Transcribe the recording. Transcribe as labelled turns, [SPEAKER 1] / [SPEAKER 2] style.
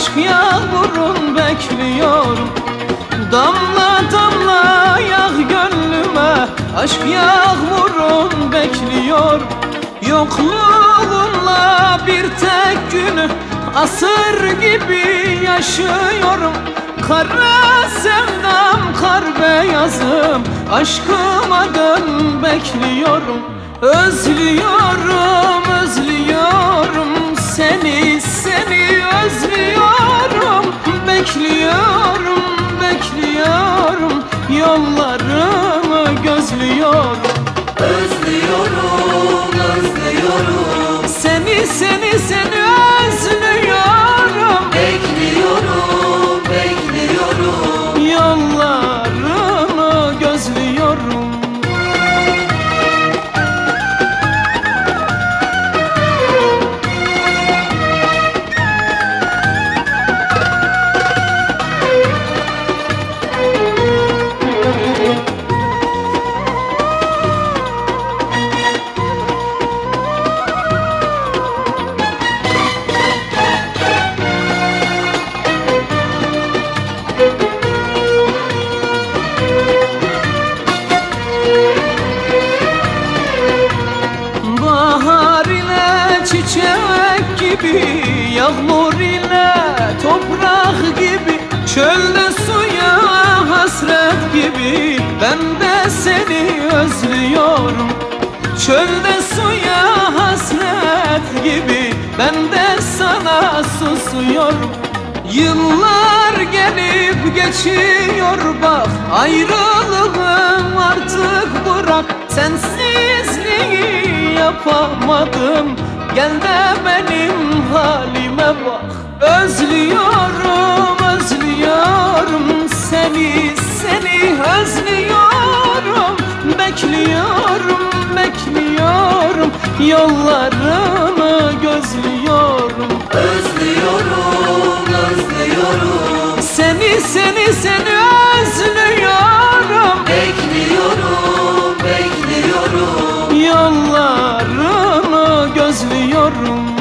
[SPEAKER 1] Aşk yağmurun bekliyorum Damla damla yağ gönlüme Aşk yağmurun bekliyor. Yokluğunla bir tek günü Asır gibi yaşıyorum. Kara sevdam kar beyazım Aşkıma dön bekliyorum. Özlüyorum, özlüyorum bekliyorum gibi Ben de seni özlüyorum. Çölde suya hasret gibi Ben de sana susuyorum. Yıllar gelip geçiyor bak Ayrılığım artık bırak. Sensizliği yapamadım Gel de benim Bekliyorum, bekliyorum Yollarını gözlüyorum. Özlüyorum, özlüyorum. Seni, seni, seni özlüyorum. Bekliyorum, bekliyorum. Yollarını gözlüyorum.